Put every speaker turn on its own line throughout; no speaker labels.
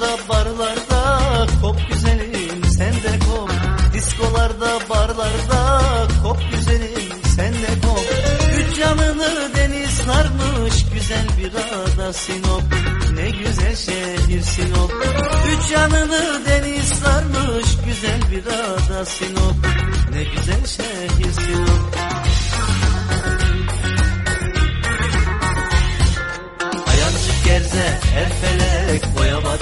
Diskolarda, barlarda kop güzelim sen de kop. Diskolarda, barlarda kop güzelim sen de kop. Üç yanını deniz sarmış güzel bir ada Sinop. Ne güzel şehir Sinop. Üç yanını deniz sarmış güzel bir ada Sinop. Ne güzel şehir Sinop. Ayancık gerze, Erfelek boyamak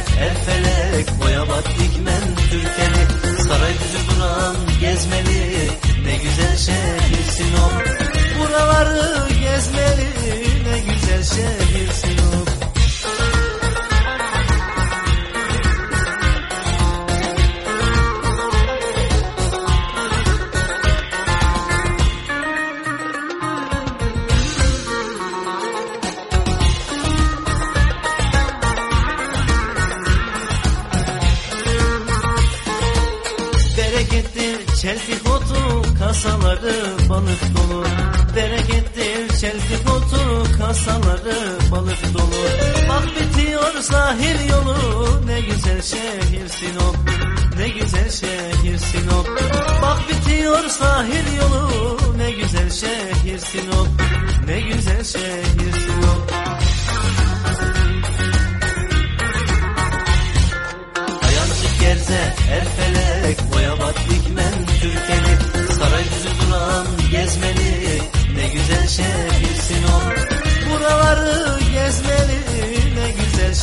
Gerze, Erfelek, Boyabat, Dikmen, Türkeli Sarayüzü duran gezmeli. Ne güzel şehir Sinop çeltik otu kasaları balık dolu. Berekettir çeltik otu kasaları balık dolu. Bak bitiyor sahil yolu ne güzel şehir Sinop. Ne güzel şehir Sinop. Bak bitiyor sahil yolu ne güzel şehir Sinop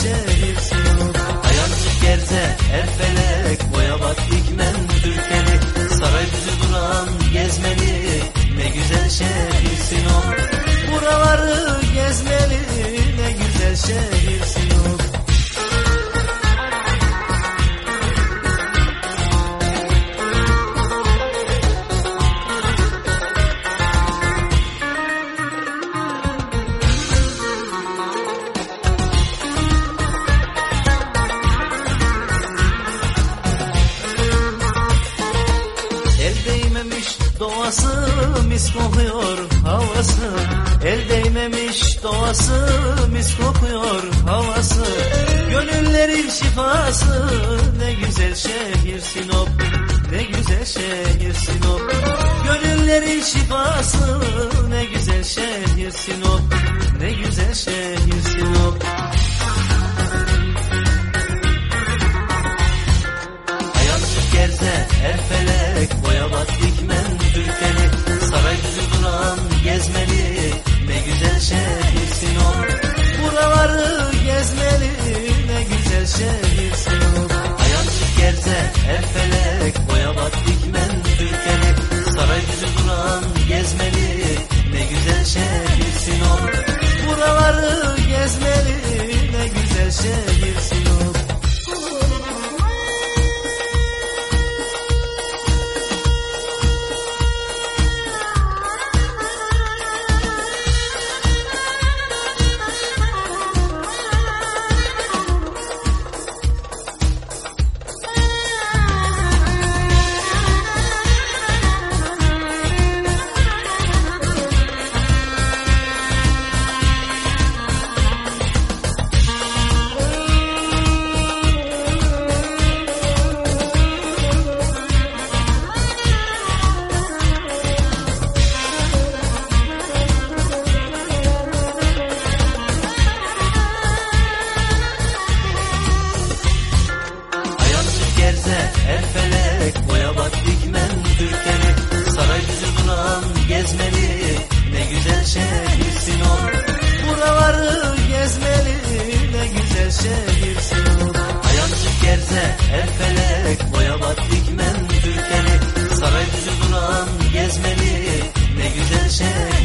Şehir Sinop Ayancık Gerze, Erfelek, Boyabat, Dikmen, Türkeli. Sarayüzü duran gezmeli Ne güzel şehir Sinop Buraları gezmeli Ne güzel şehir mis kokuyor havası. El değmemiş doğası mis kokuyor havası. Gönüllerin şifası. Ne güzel şehir Sinop. Ne güzel şehir Sinop. Gönüllerin şifası. Ne güzel şehir Sinop. Ne güzel şehir Sinop Ne güzel ile gerze el boyabat dikmen türkeli Saray düzü duran gezmeli. Ne güzel şey.